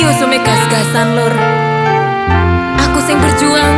iki usume gas-gasan lur. Aku sing berjuang